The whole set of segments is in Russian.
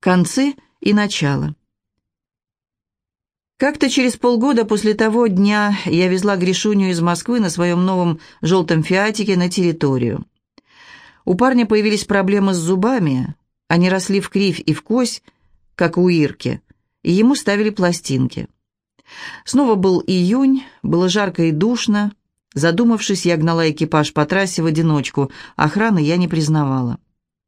Концы и начало. Как-то через полгода после того дня я везла Гришуню из Москвы на своем новом желтом фиатике на территорию. У парня появились проблемы с зубами, они росли в кривь и в кось, как у Ирки, и ему ставили пластинки. Снова был июнь, было жарко и душно. Задумавшись, я гнала экипаж по трассе в одиночку, охраны я не признавала.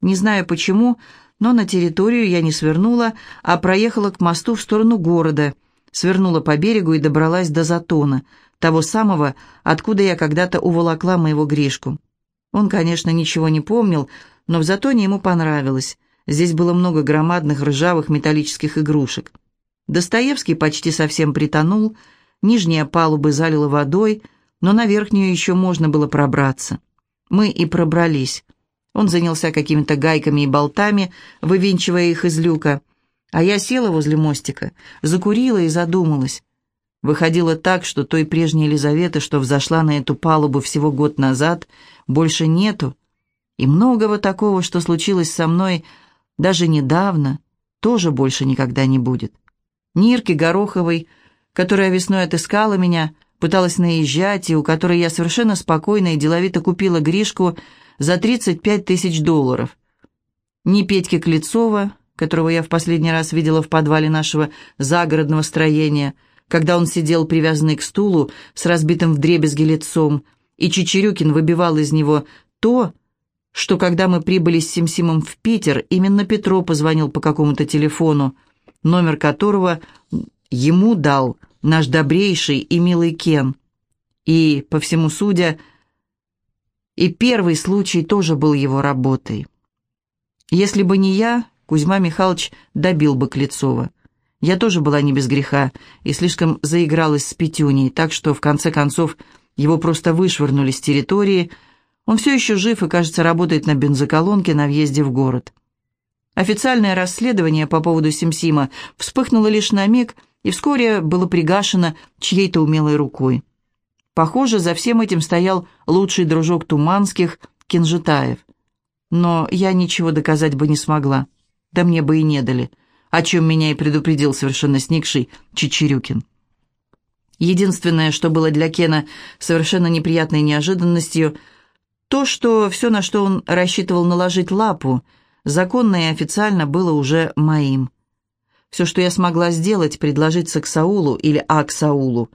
Не знаю почему, но на территорию я не свернула, а проехала к мосту в сторону города, свернула по берегу и добралась до Затона, того самого, откуда я когда-то уволокла моего Гришку. Он, конечно, ничего не помнил, но в Затоне ему понравилось. Здесь было много громадных ржавых металлических игрушек. Достоевский почти совсем притонул, нижние палубы залило водой, но на верхнюю еще можно было пробраться. Мы и пробрались. Он занялся какими-то гайками и болтами, вывинчивая их из люка. А я села возле мостика, закурила и задумалась. Выходило так, что той прежней Елизаветы, что взошла на эту палубу всего год назад, больше нету. И многого такого, что случилось со мной даже недавно, тоже больше никогда не будет. Нирки Гороховой, которая весной отыскала меня, пыталась наезжать, и у которой я совершенно спокойно и деловито купила Гришку, за 35 тысяч долларов. Ни Петьки Клецова, которого я в последний раз видела в подвале нашего загородного строения, когда он сидел привязанный к стулу с разбитым вдребезги лицом, и Чечерюкин выбивал из него то, что когда мы прибыли с Симсимом в Питер, именно Петро позвонил по какому-то телефону, номер которого ему дал наш добрейший и милый Кен. И, по всему судя, и первый случай тоже был его работой. Если бы не я, Кузьма Михайлович добил бы Клецова. Я тоже была не без греха и слишком заигралась с Петюней, так что, в конце концов, его просто вышвырнули с территории. Он все еще жив и, кажется, работает на бензоколонке на въезде в город. Официальное расследование по поводу Симсима вспыхнуло лишь на миг и вскоре было пригашено чьей-то умелой рукой. Похоже, за всем этим стоял лучший дружок Туманских, Кинжетаев. Но я ничего доказать бы не смогла. Да мне бы и не дали, о чем меня и предупредил совершенно сникший Чечерюкин. Единственное, что было для Кена совершенно неприятной неожиданностью, то, что все, на что он рассчитывал наложить лапу, законно и официально было уже моим. Все, что я смогла сделать, предложить Саксаулу или Аксаулу,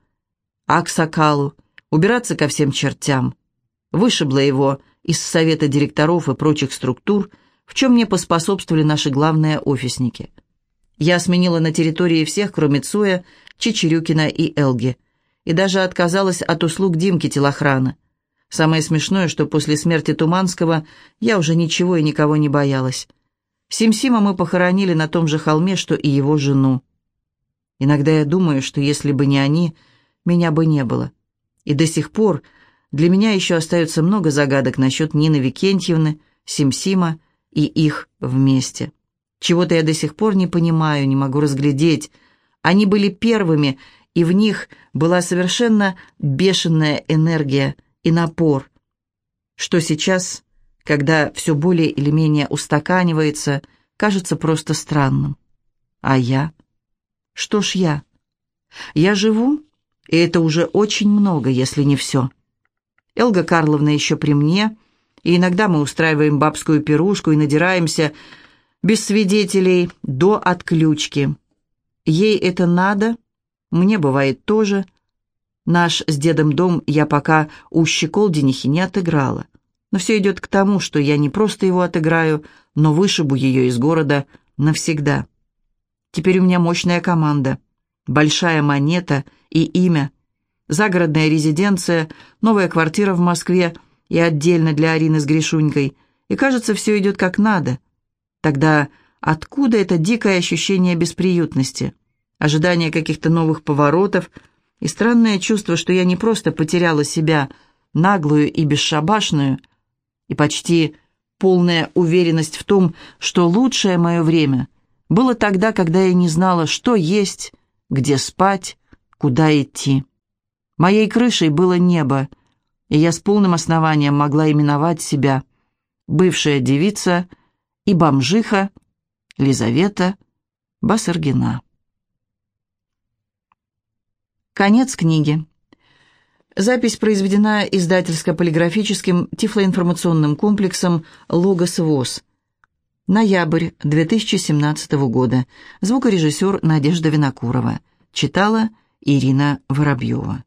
Аксакалу, убираться ко всем чертям. Вышибла его из совета директоров и прочих структур, в чем мне поспособствовали наши главные офисники. Я сменила на территории всех, кроме Цоя, Чечерюкина и Элги, и даже отказалась от услуг Димки телохрана. Самое смешное, что после смерти Туманского я уже ничего и никого не боялась. Симсима мы похоронили на том же холме, что и его жену. Иногда я думаю, что если бы не они, меня бы не было. И до сих пор для меня еще остается много загадок насчет Нины Викентьевны, Симсима и их вместе. Чего-то я до сих пор не понимаю, не могу разглядеть. Они были первыми, и в них была совершенно бешеная энергия и напор. Что сейчас, когда все более или менее устаканивается, кажется просто странным. А я? Что ж я? Я живу и это уже очень много, если не все. Элга Карловна еще при мне, и иногда мы устраиваем бабскую пирушку и надираемся без свидетелей до отключки. Ей это надо, мне бывает тоже. Наш с дедом дом я пока у Щеколдинихи не отыграла. Но все идет к тому, что я не просто его отыграю, но вышибу ее из города навсегда. Теперь у меня мощная команда, большая монета — и имя. Загородная резиденция, новая квартира в Москве и отдельно для Арины с Гришунькой. И кажется, все идет как надо. Тогда откуда это дикое ощущение бесприютности? Ожидание каких-то новых поворотов и странное чувство, что я не просто потеряла себя, наглую и бесшабашную, и почти полная уверенность в том, что лучшее мое время было тогда, когда я не знала, что есть, где спать, куда идти. Моей крышей было небо, и я с полным основанием могла именовать себя бывшая девица и бомжиха Лизавета Басаргина. Конец книги. Запись произведена издательско-полиграфическим тифлоинформационным комплексом «Логос ВОЗ». Ноябрь 2017 года. Звукорежиссер Надежда Винокурова. Читала Ирина Воробьева.